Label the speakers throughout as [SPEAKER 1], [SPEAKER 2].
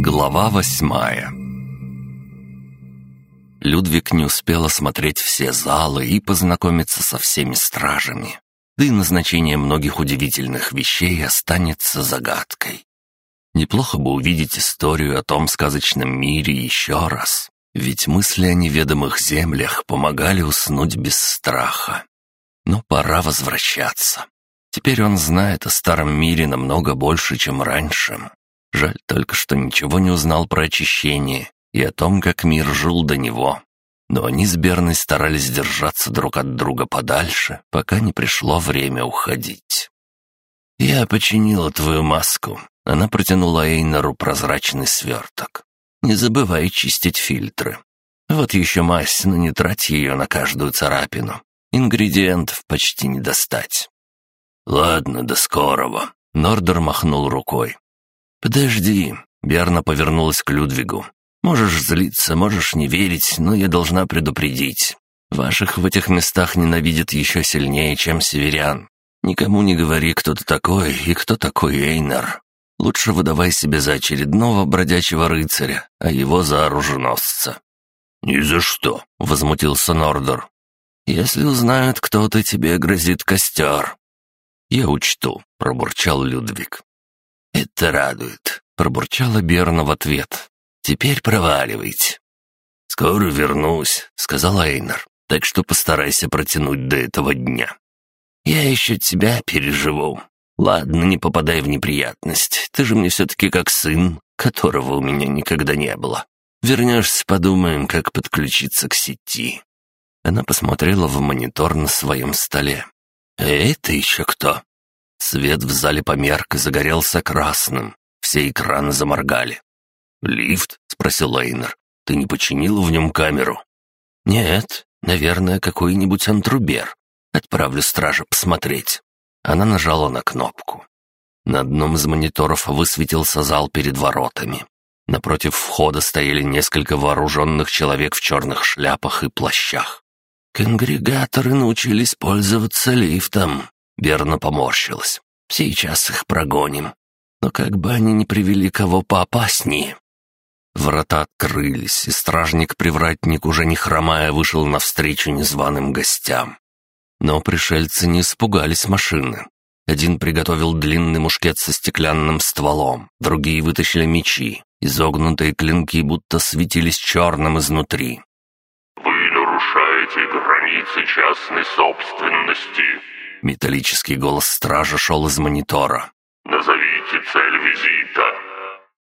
[SPEAKER 1] Глава восьмая Людвиг не успел осмотреть все залы и познакомиться со всеми стражами. Да и назначение многих удивительных вещей останется загадкой. Неплохо бы увидеть историю о том сказочном мире еще раз, ведь мысли о неведомых землях помогали уснуть без страха. Но пора возвращаться. Теперь он знает о старом мире намного больше, чем раньше. Жаль только, что ничего не узнал про очищение и о том, как мир жил до него. Но они с Берной старались держаться друг от друга подальше, пока не пришло время уходить. «Я починила твою маску». Она протянула Эйнару прозрачный сверток. «Не забывай чистить фильтры. Вот еще мазь, но не трать ее на каждую царапину. Ингредиентов почти не достать». «Ладно, до скорого». Нордер махнул рукой. «Подожди». Берна повернулась к Людвигу. Можешь злиться, можешь не верить, но я должна предупредить. Ваших в этих местах ненавидят еще сильнее, чем северян. Никому не говори, кто ты такой и кто такой Эйнар. Лучше выдавай себе за очередного бродячего рыцаря, а его за оруженосца». «Ни за что», — возмутился Нордер. «Если узнают, кто ты, тебе грозит костер». «Я учту», — пробурчал Людвиг. «Это радует», — пробурчала Берна в ответ. Теперь проваливайте». «Скоро вернусь», — сказал Эйнер, «так что постарайся протянуть до этого дня». «Я еще тебя переживу. Ладно, не попадай в неприятность. Ты же мне все-таки как сын, которого у меня никогда не было. Вернешься, подумаем, как подключиться к сети». Она посмотрела в монитор на своем столе. «Это еще кто?» Свет в зале померк и загорелся красным. Все экраны заморгали. «Лифт?» — спросил Лейнер. «Ты не починил в нем камеру?» «Нет, наверное, какой-нибудь антрубер. Отправлю стража посмотреть». Она нажала на кнопку. На одном из мониторов высветился зал перед воротами. Напротив входа стояли несколько вооруженных человек в черных шляпах и плащах. «Конгрегаторы научились пользоваться лифтом», — Берна поморщилась. «Сейчас их прогоним. Но как бы они ни привели кого поопаснее». Врата открылись, и стражник-привратник, уже не хромая, вышел навстречу незваным гостям. Но пришельцы не испугались машины. Один приготовил длинный мушкет со стеклянным стволом, другие вытащили мечи. Изогнутые клинки будто светились черным изнутри.
[SPEAKER 2] «Вы нарушаете границы частной собственности»,
[SPEAKER 1] Металлический голос стража шел из монитора.
[SPEAKER 2] «Назовите цель визита».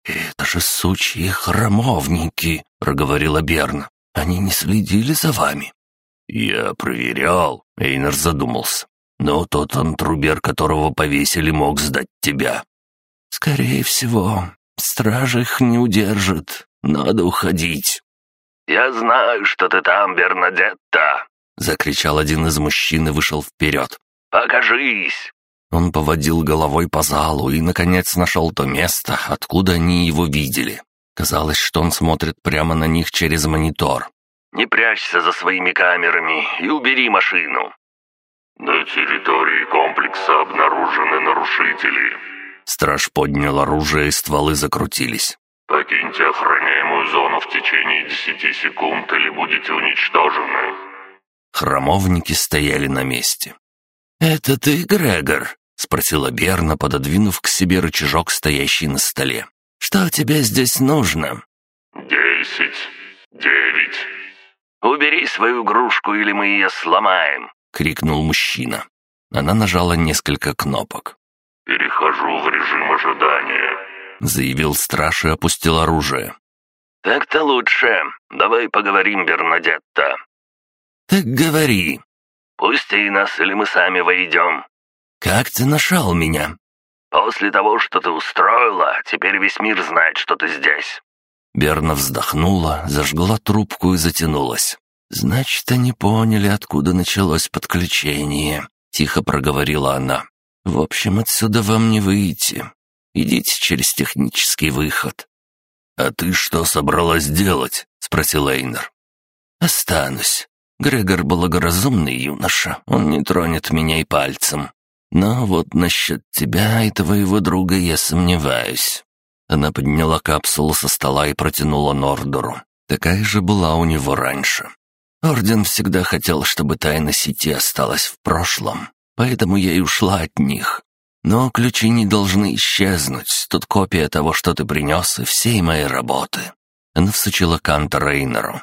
[SPEAKER 1] «Это же сучьи храмовники», — проговорила Берна. «Они не следили за вами». «Я проверял», — Эйнер задумался. «Но тот антрубер, которого повесили, мог сдать тебя». «Скорее всего, стража их не удержит. Надо уходить».
[SPEAKER 2] «Я знаю, что ты там, Бернадетта!»
[SPEAKER 1] — закричал один из мужчин и вышел вперед.
[SPEAKER 2] «Покажись!»
[SPEAKER 1] Он поводил головой по залу и, наконец, нашел то место, откуда они его видели. Казалось, что он смотрит прямо на них через монитор.
[SPEAKER 2] «Не прячься за своими камерами и убери машину». «На территории комплекса обнаружены нарушители».
[SPEAKER 1] Страж поднял оружие, и стволы закрутились.
[SPEAKER 2] «Покиньте охраняемую зону в течение десяти секунд или будете уничтожены».
[SPEAKER 1] Храмовники стояли на месте. «Это ты, Грегор?» — спросила Берна, пододвинув к себе рычажок, стоящий на столе. «Что тебе здесь нужно?»
[SPEAKER 2] «Десять, девять».
[SPEAKER 3] «Убери свою игрушку, или мы ее сломаем!»
[SPEAKER 1] — крикнул мужчина. Она нажала несколько кнопок.
[SPEAKER 2] «Перехожу в режим ожидания», —
[SPEAKER 1] заявил страж и опустил оружие.
[SPEAKER 3] «Так-то лучше. Давай поговорим, Бернадетта».
[SPEAKER 1] «Так говори»,
[SPEAKER 3] Пусти нас, или мы сами войдем».
[SPEAKER 1] «Как ты нашел меня?»
[SPEAKER 3] «После того, что ты устроила, теперь весь мир знает, что ты здесь».
[SPEAKER 1] Берна вздохнула, зажгла трубку и затянулась. «Значит, они поняли, откуда началось подключение», — тихо проговорила она. «В общем, отсюда вам не выйти. Идите через технический выход».
[SPEAKER 2] «А ты что собралась делать?» — спросил Эйнер.
[SPEAKER 1] «Останусь. Грегор благоразумный юноша, он не тронет меня и пальцем. Но вот насчет тебя и твоего друга я сомневаюсь». Она подняла капсулу со стола и протянула Нордору. Такая же была у него раньше. Орден всегда хотел, чтобы тайна сети осталась в прошлом, поэтому я и ушла от них. Но ключи не должны исчезнуть. Тут копия того, что ты принес, и всей моей работы». Она всучила Канта Рейнеру.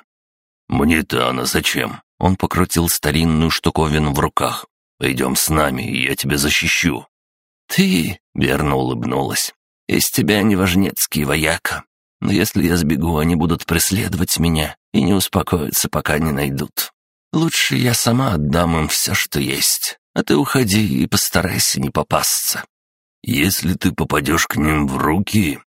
[SPEAKER 2] «Мне-то она зачем?»
[SPEAKER 1] Он покрутил старинную штуковину в руках. «Пойдем с нами, я тебя защищу». «Ты?» — верно улыбнулась. «Из тебя неважнецкий вояка. Но если я сбегу, они будут преследовать меня и не успокоятся, пока не найдут. Лучше я сама отдам им все, что есть. А ты уходи и постарайся не попасться.
[SPEAKER 2] Если ты попадешь к ним в руки,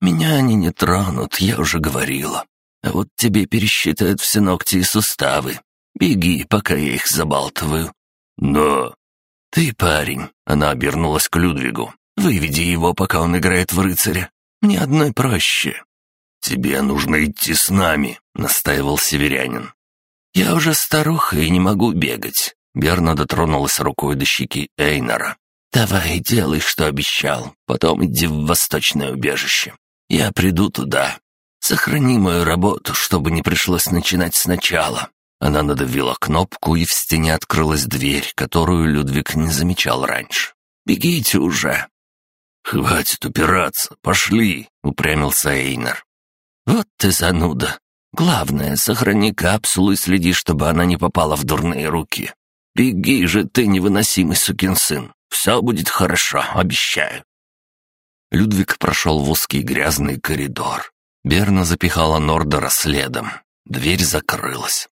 [SPEAKER 1] меня они не тронут, я уже говорила. А вот тебе пересчитают все ногти и суставы. Беги, пока я их забалтываю.
[SPEAKER 2] Но...
[SPEAKER 1] Ты, парень, она обернулась к Людвигу. Выведи его, пока он играет в рыцаря. Мне одной проще.
[SPEAKER 2] «Тебе нужно идти с нами», — настаивал северянин.
[SPEAKER 1] «Я уже старуха и не могу бегать. Берна дотронулась рукой до щеки Эйнора. «Давай, делай, что обещал. Потом иди в восточное убежище. Я приду туда. Сохрани мою работу, чтобы не пришлось начинать сначала». Она надавила кнопку, и в стене открылась дверь, которую Людвиг не замечал раньше. «Бегите уже!»
[SPEAKER 2] «Хватит упираться, пошли!» — упрямился Эйнер.
[SPEAKER 1] «Вот ты зануда. Главное, сохрани капсулу и следи, чтобы она не попала в дурные руки. «Беги же ты, невыносимый сукин сын! Все будет хорошо, обещаю!» Людвиг прошел в узкий грязный коридор. Берна запихала Нордера следом. Дверь закрылась.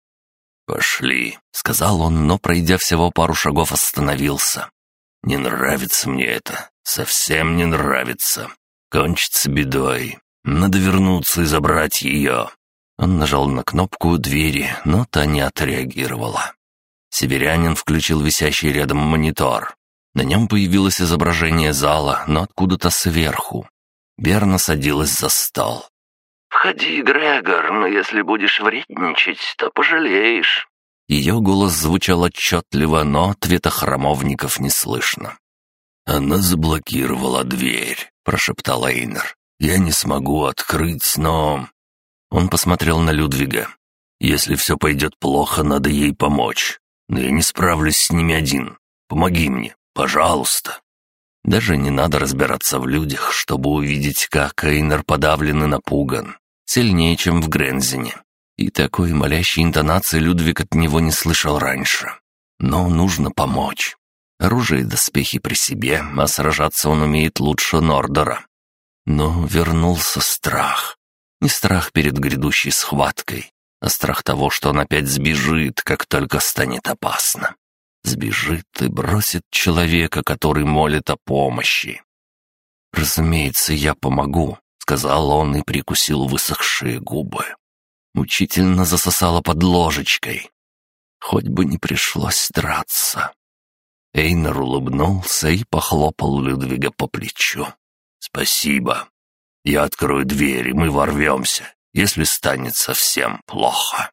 [SPEAKER 2] «Пошли», —
[SPEAKER 1] сказал он, но, пройдя всего пару шагов, остановился.
[SPEAKER 2] «Не нравится мне это. Совсем не нравится. Кончится бедой. Надо вернуться и забрать ее».
[SPEAKER 1] Он нажал на кнопку двери, но та не отреагировала. Северянин включил висящий рядом монитор. На нем появилось изображение зала, но откуда-то сверху. Берна садилась за стол.
[SPEAKER 3] «Входи, Грегор, но если будешь вредничать, то пожалеешь».
[SPEAKER 1] Ее голос звучал отчетливо, но ответа храмовников не слышно.
[SPEAKER 2] «Она заблокировала дверь», — прошептал Эйнер. «Я не смогу открыть, но...» Он посмотрел на Людвига. «Если все пойдет плохо, надо ей помочь но я не справлюсь с ними один. Помоги мне, пожалуйста».
[SPEAKER 1] Даже не надо разбираться в людях, чтобы увидеть, как Эйнер подавлен и напуган. Сильнее, чем в Грензине. И такой молящей интонации Людвиг от него не слышал раньше. Но нужно помочь. Оружие и доспехи при себе, а сражаться он умеет лучше Нордера. Но вернулся страх. Не страх перед грядущей схваткой, а страх того, что он опять сбежит, как только станет опасно. Сбежит и бросит человека, который молит о помощи. «Разумеется, я помогу», — сказал он и прикусил высохшие губы. Мучительно засосало под ложечкой. Хоть бы не пришлось драться. Эйнер улыбнулся и похлопал Людвига по плечу.
[SPEAKER 2] «Спасибо. Я открою дверь, и мы ворвемся если станет совсем плохо.